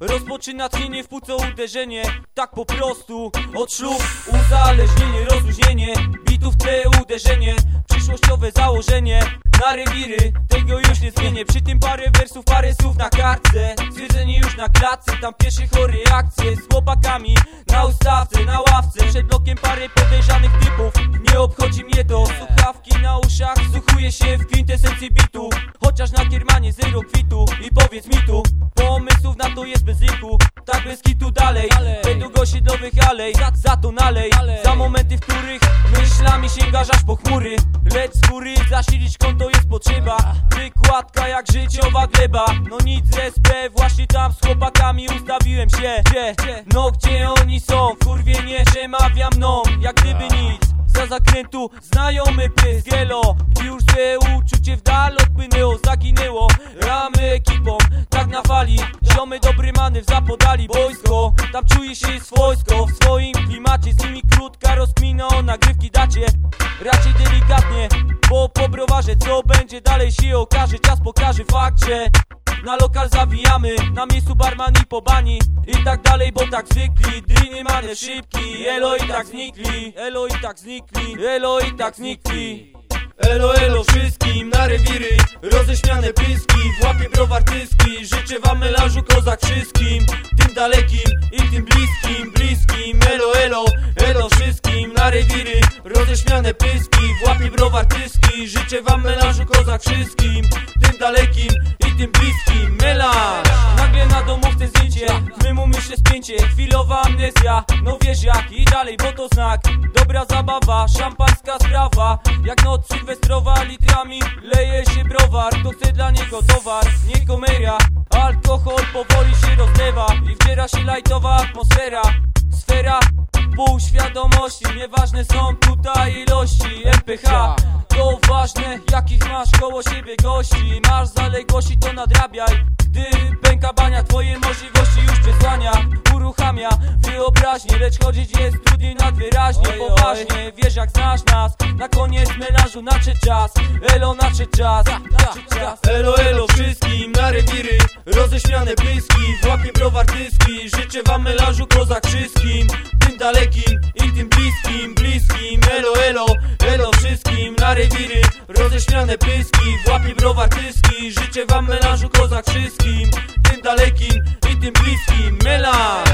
Rozpoczyna tchnienie w płuco uderzenie Tak po prostu. Od ślub uzależnienie, rozluźnienie. Bitów tle uderzenie Przyszłościowe założenie. Na rewiry Tego już nie zmienię. Przy tym parę wersów, parę słów na kartce. Stwierdzenie już na klatce Tam pierwsze chory akcje. Z chłopakami na ustawce, na ławce. Przed blokiem parę podejrzanych typów. Nie obchodzi mnie to. Słuchawki na uszach Słuchuję się w kwintesencji bitu. Chociaż na kiermanie zero kwitu. I powiedz mi tu to jest bez liku Tak bez kitu dalej. Według osiedlowych alej za, to nalej. Za momenty, w których myślami sięgasz aż po chmury. Lecz z góry zasilić konto jest potrzeba. Wykładka jak życiowa gleba. No nic SP właśnie tam z chłopakami ustawiłem się. Gdzie? No gdzie oni są? Kurwie nie przemawia mną Jak gdyby nic. Za zakrętu znajomy Wielo, gdzie już złe uczucie w dal odpłynęło, zaginęło. Ramy Ziomy dobry many w zapodali Wojsko, tam czuje się swojsko W swoim klimacie, z nimi krótka rozkmina o nagrywki dacie. Raczej delikatnie, bo po browarze Co będzie dalej się okaże Czas pokaże fakt, że na lokal zawijamy, na miejscu barman i po bani I tak dalej, bo tak zwykli Driny mane szybki, elo i tak znikli Elo i tak znikli, elo i tak znikli kozak wszystkim Tym dalekim i tym bliskim, bliskim. Elo, elo, elo wszystkim. Na rewiry Roześmiane pyski, w łapie browar tyski. Życzę wam melanżu kozak wszystkim Tym dalekim i tym bliskim. Melanż! Nagle na domówce zdjęcie W mym umyśle spięcie. Chwilowa amnezja No wiesz jak i dalej, bo to znak. Dobra zabawa, szampańska sprawa. Jak noc sylwestrowa litrami Leje się browar. To chce dla niego towar Nie komeria Alkohol powoli się rozlewa I wdziera się lajtowa atmosfera. Sfera półświadomości Nieważne są tutaj ilości MPH To ważne jakich masz koło siebie gości? Masz zaległości to nadrabiaj. Gdy pęka bania twoje możliwości już przesłania Uruchamia wyobraźnię Lecz chodzić jest trudniej nadwyraźnie Poważnie wiesz jak znasz nas. Na koniec melanżu nadszedł czas. Elo nadszedł czas. Nadszedł czas. Elo elo wszystkim na rewiry. Roześmiane pyski W łapie browar tyski Życzę wam melanżu kozak wszystkim Tym dalekim i tym bliskim Bliskim. Elo elo Na rewiry Roześmiane pyski W łapie browar tyski. Życzę wam melanżu kozak wszystkim Tym dalekim i tym bliskim. Melanż